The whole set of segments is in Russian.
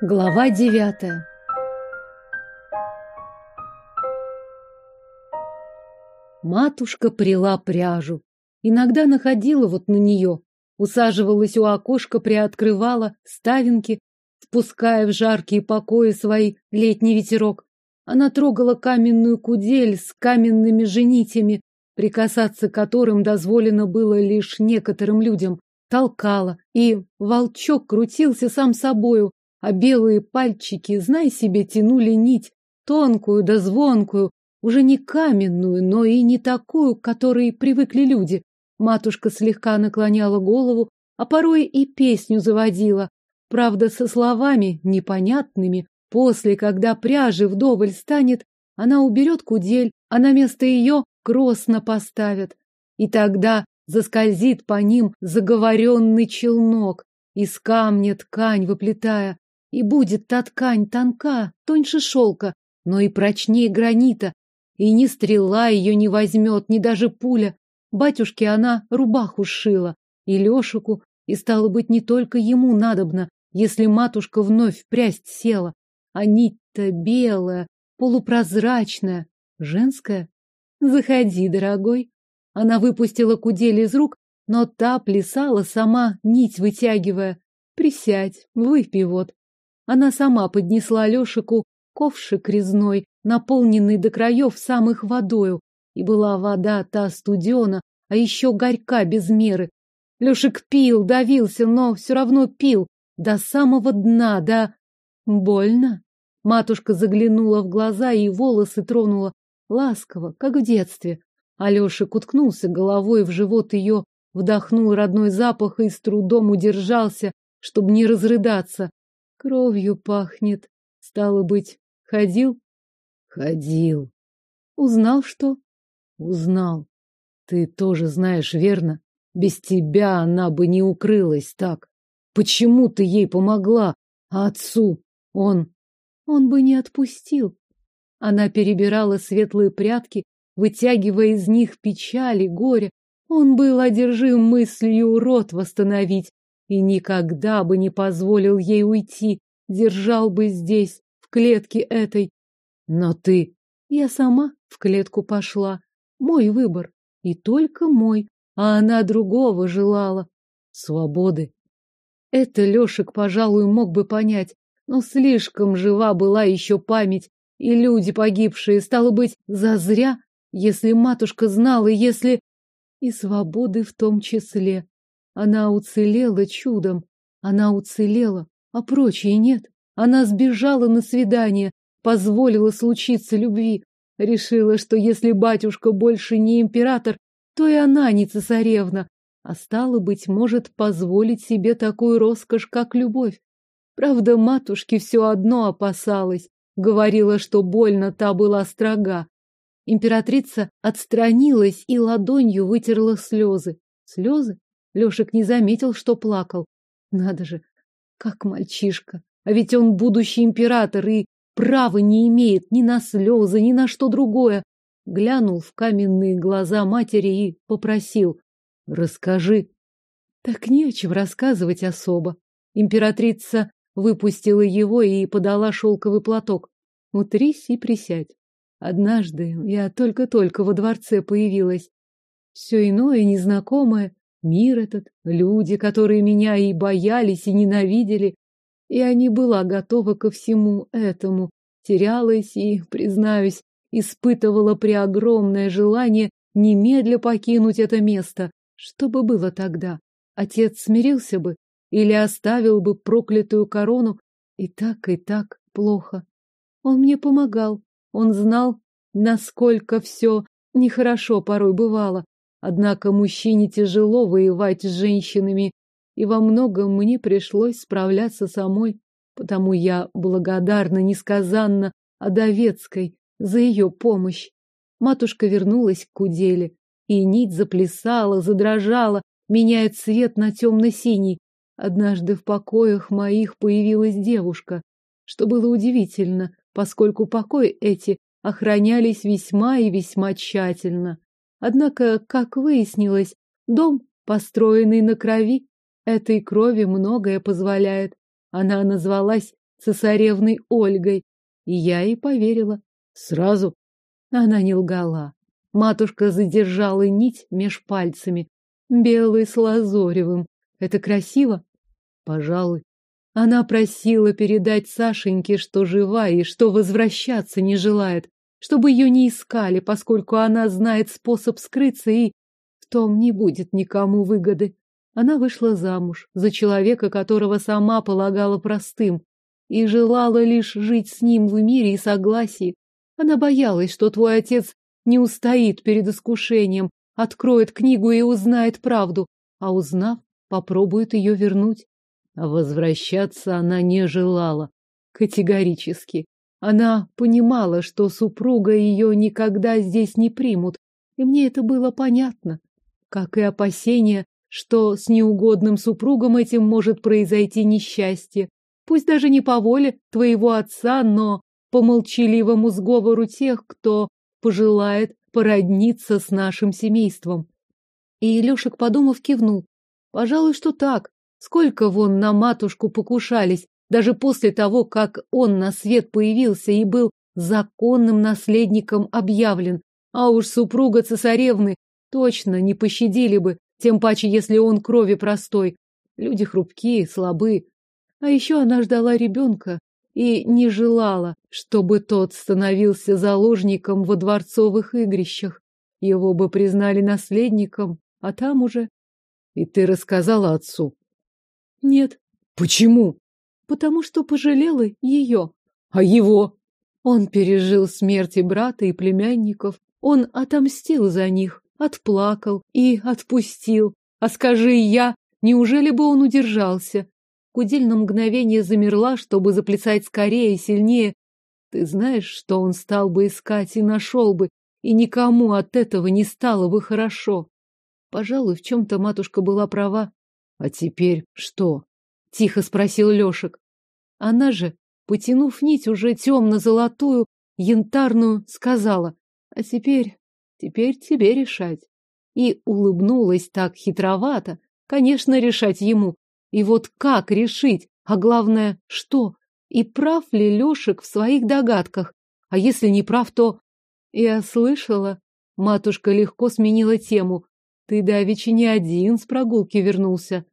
Глава девятая Матушка прила пряжу. Иногда находила вот на нее, усаживалась у окошка, приоткрывала ставинки, впуская в жаркие покои свои летний ветерок. Она трогала каменную кудель с каменными женитями, прикасаться к которым дозволено было лишь некоторым людям, толкала, и волчок крутился сам собою, а белые пальчики, знай себе, тянули нить, тонкую да звонкую, уже не каменную, но и не такую, к которой привыкли люди. Матушка слегка наклоняла голову, а порой и песню заводила, правда, со словами непонятными. После, когда пряжи вдоволь станет, она уберет кудель, а на место ее кросно поставят. И тогда заскользит по ним заговоренный челнок, из камня ткань выплетая, и будет та ткань тонка, тоньше шелка, но и прочнее гранита, и ни стрела ее не возьмет, ни даже пуля. Батюшке она рубаху сшила, и Лешику, и стало быть, не только ему надобно, если матушка вновь прясть села, а нить-то белая, полупрозрачная, женская. Заходи, дорогой. Она выпустила кудель из рук, но та плясала сама, нить вытягивая. Присядь, выпей вот. Она сама поднесла Лешику ковшик резной, наполненный до краев самых водою, и была вода та студена, а еще горька без меры. Лешик пил, давился, но все равно пил, до самого дна, да... Больно? Матушка заглянула в глаза и волосы тронула ласково, как в детстве. Алешек уткнулся головой в живот ее, вдохнул родной запах и с трудом удержался, чтобы не разрыдаться. Кровью пахнет. Стало быть, ходил? Ходил. Узнал что? Узнал. Ты тоже знаешь, верно? Без тебя она бы не укрылась так. Почему ты ей помогла? А отцу? Он... Он бы не отпустил. Она перебирала светлые прядки, вытягивая из них печали, горе. Он был одержим мыслью род восстановить и никогда бы не позволил ей уйти, держал бы здесь, в клетке этой. Но ты... Я сама в клетку пошла. Мой выбор. И только мой. А она другого желала. Свободы. Это Лешек, пожалуй, мог бы понять, но слишком жива была еще память, и люди погибшие, стало быть, зазря, если матушка знала, если... И свободы в том числе. Она уцелела чудом. Она уцелела, а прочие нет. Она сбежала на свидание, позволила случиться любви. Решила, что если батюшка больше не император, то и она не цесаревна, а стало быть, может позволить себе такую роскошь, как любовь. Правда, матушке все одно опасалась, говорила, что больно та была строга. Императрица отстранилась и ладонью вытерла слезы. Слезы? Лешек не заметил, что плакал. Надо же, как мальчишка. А ведь он будущий император и права не имеет ни на слезы, ни на что другое. Глянул в каменные глаза матери и попросил. Расскажи. Так не о чем рассказывать особо. Императрица выпустила его и подала шелковый платок. Утрись и присядь. Однажды я только-только во дворце появилась. Все иное, незнакомое, Мир этот, люди, которые меня и боялись, и ненавидели. Я не была готова ко всему этому, терялась и, признаюсь, испытывала преогромное желание немедля покинуть это место. Что бы было тогда? Отец смирился бы или оставил бы проклятую корону? И так, и так плохо. Он мне помогал. Он знал, насколько все нехорошо порой бывало. Однако мужчине тяжело воевать с женщинами, и во многом мне пришлось справляться самой, потому я благодарна несказанно Адовецкой за ее помощь. Матушка вернулась к куделе, и нить заплясала, задрожала, меняя цвет на темно-синий. Однажды в покоях моих появилась девушка, что было удивительно, поскольку покои эти охранялись весьма и весьма тщательно. Однако, как выяснилось, дом, построенный на крови, этой крови многое позволяет. Она назвалась цесаревной Ольгой. И я ей поверила. Сразу. Она не лгала. Матушка задержала нить меж пальцами, белый с лазоревым. Это красиво? Пожалуй. Она просила передать Сашеньке, что жива и что возвращаться не желает, чтобы ее не искали, поскольку она знает способ скрыться и в том не будет никому выгоды. Она вышла замуж за человека, которого сама полагала простым, и желала лишь жить с ним в мире и согласии. Она боялась, что твой отец не устоит перед искушением, откроет книгу и узнает правду, а узнав, попробует ее вернуть. А возвращаться она не желала. Категорически. Она понимала, что супруга ее никогда здесь не примут, и мне это было понятно. Как и опасение, что с неугодным супругом этим может произойти несчастье. Пусть даже не по воле твоего отца, но по молчаливому сговору тех, кто пожелает породниться с нашим семейством. И Илюшек, подумав, кивнул. Пожалуй, что так. Сколько вон на матушку покушались, даже после того, как он на свет появился и был законным наследником объявлен. А уж супруга цесаревны точно не пощадили бы, тем паче, если он крови простой. Люди хрупкие, слабы. А еще она ждала ребенка, и не желала, чтобы тот становился заложником во дворцовых игрищах. Его бы признали наследником, а там уже... И ты рассказала отцу? Нет. Почему? Потому что пожалела ее. А его? Он пережил смерти брата и племянников. Он отомстил за них, отплакал и отпустил. А скажи я, неужели бы он удержался? Кудель на мгновение замерла, чтобы заплясать скорее и сильнее. Ты знаешь, что он стал бы искать и нашел бы, и никому от этого не стало бы хорошо. Пожалуй, в чем-то матушка была права. А теперь что? Тихо спросил Лешек. Она же, потянув нить уже темно-золотую, янтарную, сказала. А теперь, теперь тебе решать. И улыбнулась так хитровато. Конечно, решать ему, и вот как решить, а главное, что? И прав ли Лешек в своих догадках? А если не прав, то... Я слышала. Матушка легко сменила тему. Ты давеча не один с прогулки вернулся.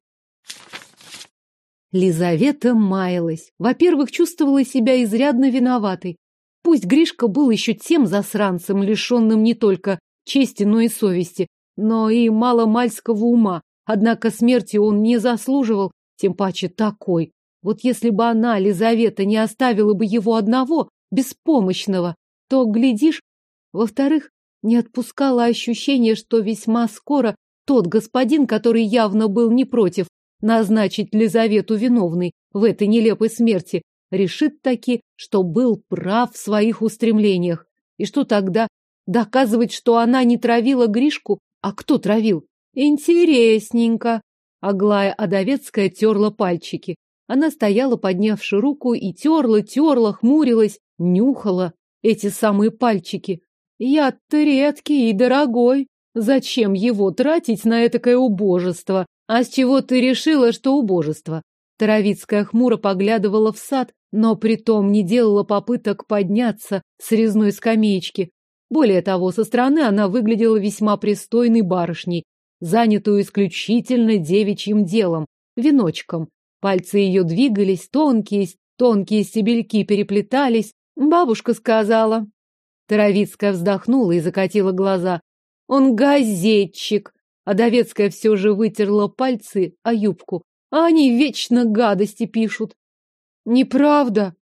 Лизавета маялась. Во-первых, чувствовала себя изрядно виноватой. Пусть Гришка был еще тем засранцем, лишенным не только чести, но и совести, но и маломальского ума, Однако смерти он не заслуживал, тем паче такой. Вот если бы она, Лизавета, не оставила бы его одного, беспомощного, то, глядишь, во-вторых, не отпускала ощущение, что весьма скоро тот господин, который явно был не против назначить Лизавету виновной в этой нелепой смерти, решит таки, что был прав в своих устремлениях. И что тогда? Доказывать, что она не травила Гришку? А кто травил? Интересненько. Аглая Адовецкая терла пальчики. Она стояла, поднявши руку, и терла, терла, хмурилась, нюхала эти самые пальчики. Яд-то редкий и дорогой. Зачем его тратить на этакое убожество? А с чего ты решила, что убожество? Таровицкая хмуро поглядывала в сад, но притом не делала попыток подняться с резной скамеечки. Более того, со стороны она выглядела весьма пристойной барышней, занятую исключительно девичьим делом, веночком. Пальцы ее двигались, тонкие, тонкие стебельки переплетались. Бабушка сказала. Таровицкая вздохнула и закатила глаза. Он газетчик. А Довецкая все же вытерла пальцы о юбку. А они вечно гадости пишут. Неправда.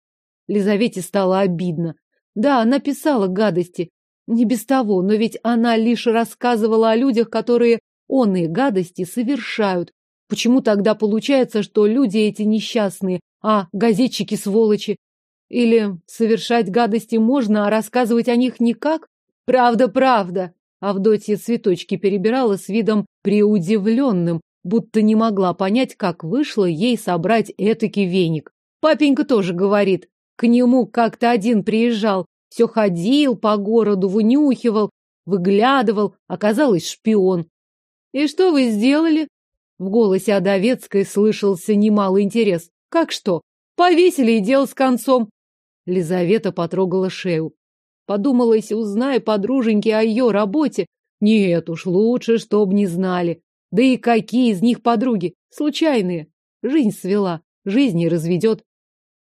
Лизавете стало обидно. Да, она писала гадости. Не без того, но ведь она лишь рассказывала о людях, которые он и гадости совершают. Почему тогда получается, что люди эти несчастные, а газетчики сволочи? Или совершать гадости можно, а рассказывать о них никак? Правда, правда. Авдотья цветочки перебирала с видом преудивленным, будто не могла понять, как вышло ей собрать этакий веник. Папенька тоже говорит. К нему как-то один приезжал, все ходил по городу, вынюхивал, выглядывал, оказалось шпион. «И что вы сделали?» В голосе Адовецкой слышался немалый интерес. «Как что? Повесили и дело с концом. Лизавета потрогала шею. Подумалось, узнай подруженьки о ее работе. Нет уж, лучше, чтоб не знали. Да и какие из них подруги? Случайные. Жизнь свела, жизнь не разведет.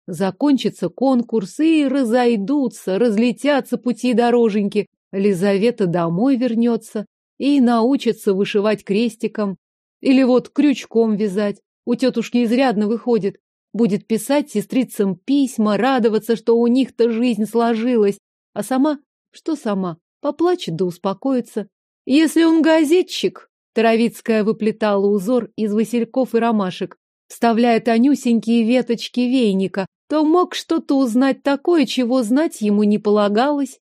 Закончится конкурс, и разойдутся, разлетятся пути дороженьки. Лизавета домой вернется и научится вышивать крестиком. Или вот крючком вязать. У тетушки изрядно выходит. Будет писать сестрицам письма, радоваться, что у них-то жизнь сложилась. А сама? Что сама? Поплачет да успокоится. Если он газетчик, Таровицкая выплетала узор из васильков и ромашек, вставляя тонюсенькие веточки вейника, то мог что-то узнать такое, чего знать ему не полагалось.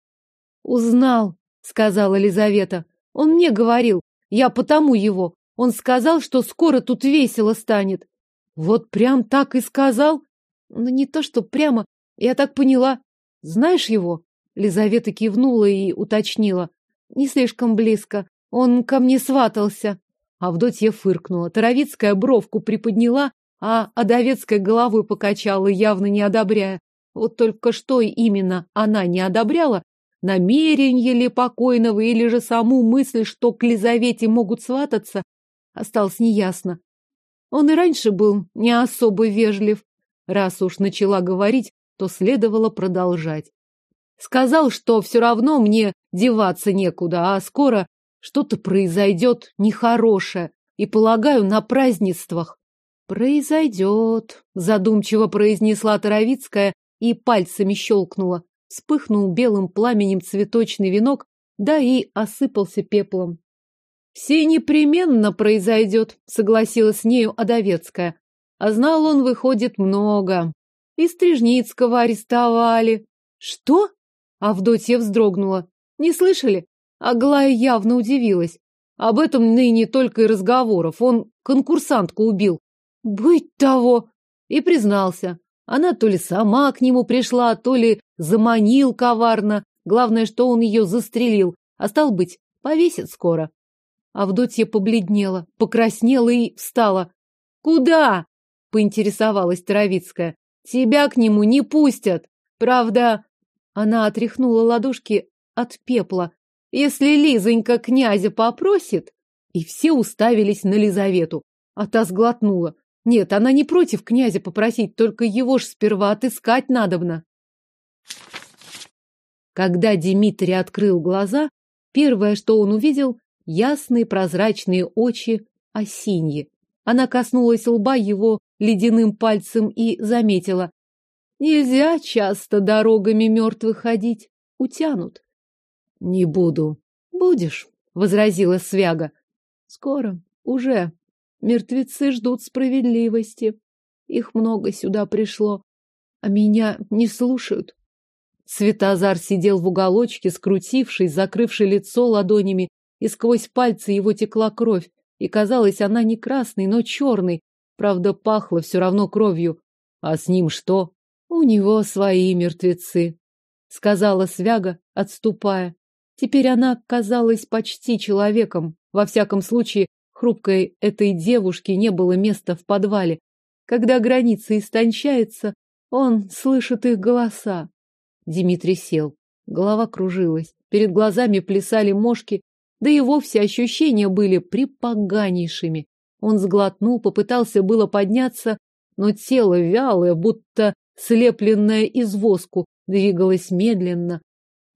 «Узнал», — сказала Лизавета. «Он мне говорил. Я потому его. Он сказал, что скоро тут весело станет». «Вот прям так и сказал?» «Ну, не то, что прямо. Я так поняла. Знаешь его?» Лизавета кивнула и уточнила. «Не слишком близко. Он ко мне сватался». Авдотья фыркнула. Таровицкая бровку приподняла, а Адовецкая головой покачала, явно не одобряя. Вот только что именно она не одобряла, намерение ли покойного или же саму мысль, что к Лизавете могут свататься, осталось неясно. Он и раньше был не особо вежлив. Раз уж начала говорить, то следовало продолжать. Сказал, что все равно мне деваться некуда, а скоро что-то произойдет нехорошее, и, полагаю, на празднествах. Произойдет, задумчиво произнесла Таровицкая и пальцами щелкнула. Вспыхнул белым пламенем цветочный венок, да и осыпался пеплом. Все непременно произойдет, согласилась с нею Адовецкая. А знал он, выходит, много. И Стрижницкого арестовали. Что? Авдотья вздрогнула. Не слышали? Аглая явно удивилась. Об этом ныне только и разговоров. Он конкурсантку убил. Быть того! И признался. Она то ли сама к нему пришла, то ли заманил коварно. Главное, что он ее застрелил. А стал быть, повесит скоро. Авдотья побледнела, покраснела и встала. «Куда?» — поинтересовалась Таровицкая. «Тебя к нему не пустят. Правда...» Она отряхнула ладошки от пепла. «Если Лизонька князя попросит...» И все уставились на Лизавету. А та сглотнула. Нет, она не против князя попросить, только его ж сперва отыскать надобно. Когда Дмитрий открыл глаза, первое, что он увидел, ясные прозрачные очи осиньи. Она коснулась лба его ледяным пальцем и заметила. Нельзя часто дорогами мертвых ходить, утянут. Не буду. Будешь, возразила Свяга. Скоро, уже, Мертвецы ждут справедливости. Их много сюда пришло, а меня не слушают. Светозар сидел в уголочке, скрутившись, закрывший лицо ладонями, и сквозь пальцы его текла кровь, и казалось, она не красной, но черной, правда, пахло все равно кровью. А с ним что? У него свои мертвецы, сказала Свяга, отступая. Теперь она казалась почти человеком, во всяком случае, Хрупкой этой девушке не было места в подвале. Когда граница истончается, он слышит их голоса. Дмитрий сел. Голова кружилась. Перед глазами плясали мошки, да и вовсе ощущения были припоганейшими. Он сглотнул, попытался было подняться, но тело вялое, будто слепленное из воску, двигалось медленно.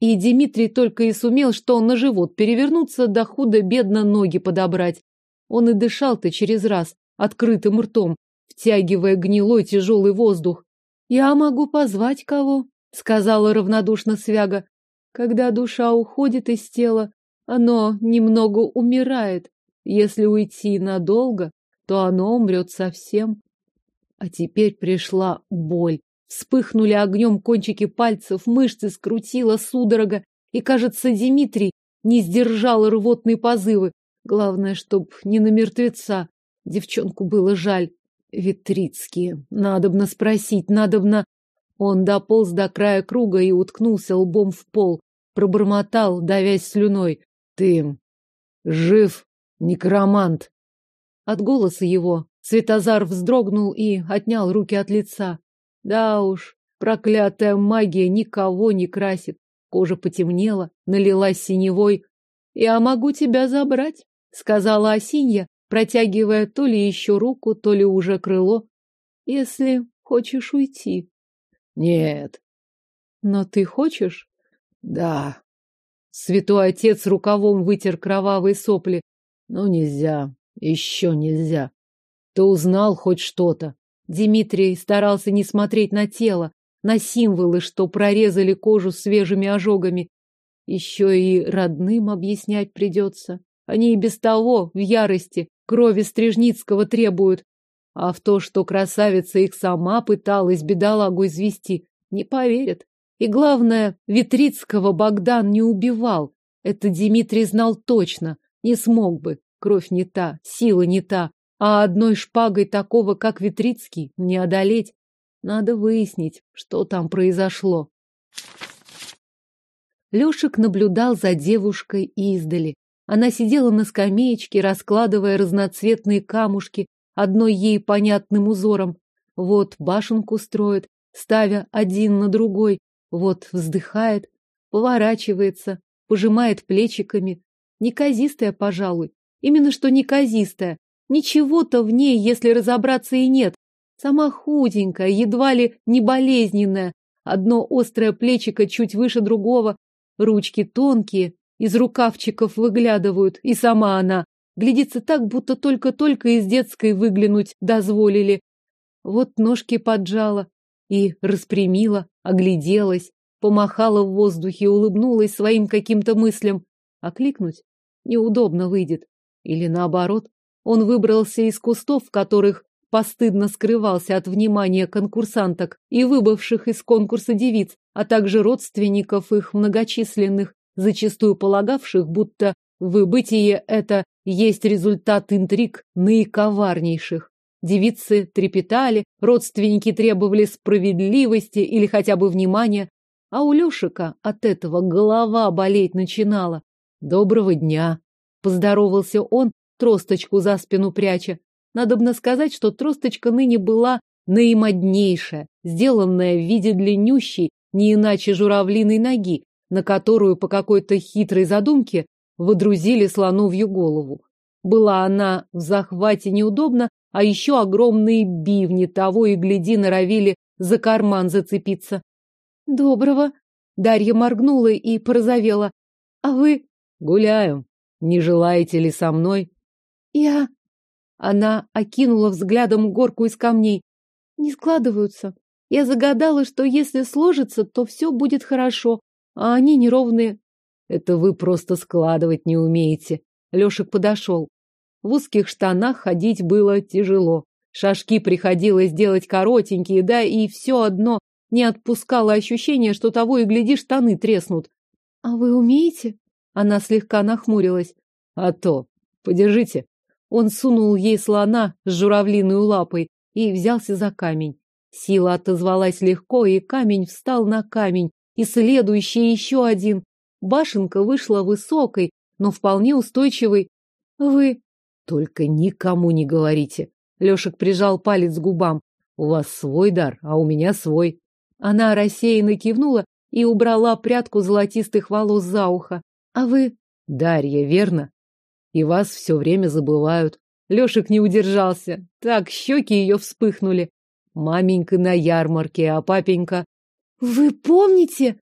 И Дмитрий только и сумел, что на живот перевернуться, да худо-бедно ноги подобрать. Он и дышал-то через раз, открытым ртом, втягивая гнилой тяжелый воздух. «Я могу позвать кого?» — сказала равнодушно Свяга. «Когда душа уходит из тела, оно немного умирает. Если уйти надолго, то оно умрет совсем». А теперь пришла боль. Вспыхнули огнем кончики пальцев, мышцы скрутила судорога, и, кажется, Дмитрий не сдержал рвотные позывы. Главное, чтоб не на мертвеца. Девчонку было жаль. Витрицкие. Надобно спросить, надобно... Он дополз до края круга и уткнулся лбом в пол. Пробормотал, давясь слюной. Ты жив, некромант. От голоса его Светозар вздрогнул и отнял руки от лица. Да уж, проклятая магия никого не красит. Кожа потемнела, налилась синевой. «Я могу тебя забрать», — сказала Осинья, протягивая то ли еще руку, то ли уже крыло. «Если хочешь уйти». «Нет». «Но ты хочешь?» «Да». Святой отец рукавом вытер кровавые сопли. «Ну, нельзя. Еще нельзя. Ты узнал хоть что-то?» Дмитрий старался не смотреть на тело, на символы, что прорезали кожу свежими ожогами. Еще и родным объяснять придется. Они и без того в ярости крови Стрижницкого требуют. А в то, что красавица их сама пыталась бедолагу извести, не поверят. И главное, Витрицкого Богдан не убивал. Это Дмитрий знал точно. Не смог бы. Кровь не та, сила не та а одной шпагой такого, как Витрицкий, не одолеть. Надо выяснить, что там произошло. Лешек наблюдал за девушкой издали. Она сидела на скамеечке, раскладывая разноцветные камушки одной ей понятным узором. Вот башенку строит, ставя один на другой. Вот вздыхает, поворачивается, пожимает плечиками. Неказистая, пожалуй. Именно что неказистая. Ничего-то в ней, если разобраться, и нет. Сама худенькая, едва ли не болезненная. Одно острое плечико чуть выше другого. Ручки тонкие, из рукавчиков выглядывают. И сама она глядится так, будто только-только из детской выглянуть дозволили. Вот ножки поджала и распрямила, огляделась, помахала в воздухе, улыбнулась своим каким-то мыслям. Окликнуть неудобно выйдет. Или наоборот, он выбрался из кустов, в которых постыдно скрывался от внимания конкурсанток и выбывших из конкурса девиц, а также родственников их многочисленных, зачастую полагавших, будто выбытие это есть результат интриг наиковарнейших. Девицы трепетали, родственники требовали справедливости или хотя бы внимания, а у Лешика от этого голова болеть начинала. «Доброго дня!» — поздоровался он, тросточку за спину пряча. Надобно сказать, что тросточка ныне была наимоднейшая, сделанная в виде длиннющей, не иначе журавлиной ноги, на которую по какой-то хитрой задумке водрузили слоновью голову. Была она в захвате неудобно, а еще огромные бивни того и гляди норовили за карман зацепиться. Доброго. Дарья моргнула и порозовела. А вы? Гуляю. Не желаете ли со мной? Я... Она окинула взглядом горку из камней. Не складываются. Я загадала, что если сложится, то все будет хорошо, а они неровные. Это вы просто складывать не умеете. Лешек подошел. В узких штанах ходить было тяжело. Шажки приходилось делать коротенькие, да и все одно не отпускало ощущение, что того и гляди штаны треснут. — А вы умеете? Она слегка нахмурилась. — А то. Подержите. Он сунул ей слона с журавлиной лапой и взялся за камень. Сила отозвалась легко, и камень встал на камень, и следующий еще один. Башенка вышла высокой, но вполне устойчивой. Вы только никому не говорите. Лешек прижал палец к губам. У вас свой дар, а у меня свой. Она рассеянно кивнула и убрала прядку золотистых волос за ухо. А вы Дарья, верно? И вас все время забывают. Лешек не удержался. Так щеки ее вспыхнули. Маменька на ярмарке, а папенька... Вы помните?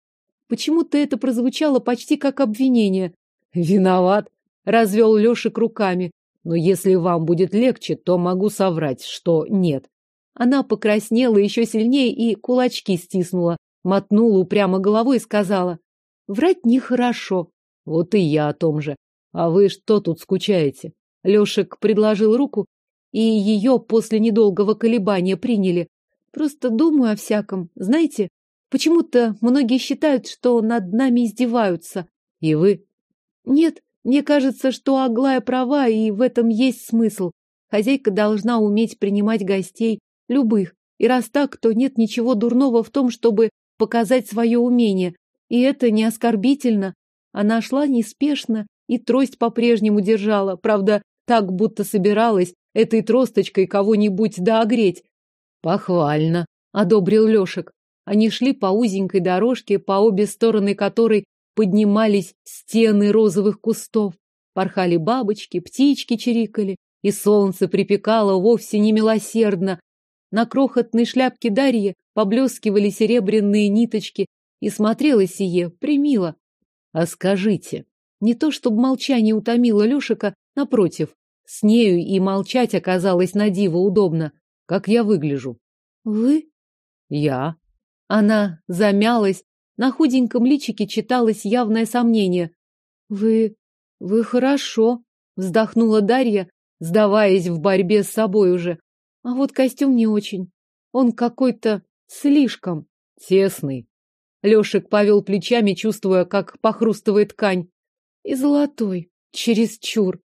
Почему-то это прозвучало почти как обвинение. Виноват, развел Лешек руками. Но если вам будет легче, то могу соврать, что нет. Она покраснела еще сильнее и кулачки стиснула, мотнула упрямо головой и сказала. Врать нехорошо. Вот и я о том же. А вы что тут скучаете? Лешек предложил руку, и ее после недолгого колебания приняли. Просто думаю о всяком. Знаете, почему-то многие считают, что над нами издеваются. И вы? Нет, мне кажется, что Аглая права, и в этом есть смысл. Хозяйка должна уметь принимать гостей, любых. И раз так, то нет ничего дурного в том, чтобы показать свое умение. И это не оскорбительно. Она шла неспешно, и трость по-прежнему держала, правда, так, будто собиралась этой тросточкой кого-нибудь доогреть. Похвально. одобрил Лешек. Они шли по узенькой дорожке, по обе стороны которой поднимались стены розовых кустов. Порхали бабочки, птички чирикали, и солнце припекало вовсе не милосердно. На крохотной шляпке Дарьи поблескивали серебряные ниточки, и смотрело сие примило. А скажите, не то чтобы молчание утомило Лешика, напротив, с нею и молчать оказалось на диво удобно. Как я выгляжу? Вы? Я. Она замялась, на худеньком личике читалось явное сомнение. Вы... вы хорошо, вздохнула Дарья, сдаваясь в борьбе с собой уже. А вот костюм не очень. Он какой-то слишком тесный. Лешек повел плечами, чувствуя, как похрустывает ткань. И золотой, чересчур.